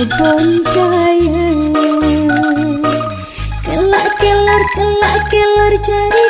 kebon jaya kelak kelor kelak kelor jari.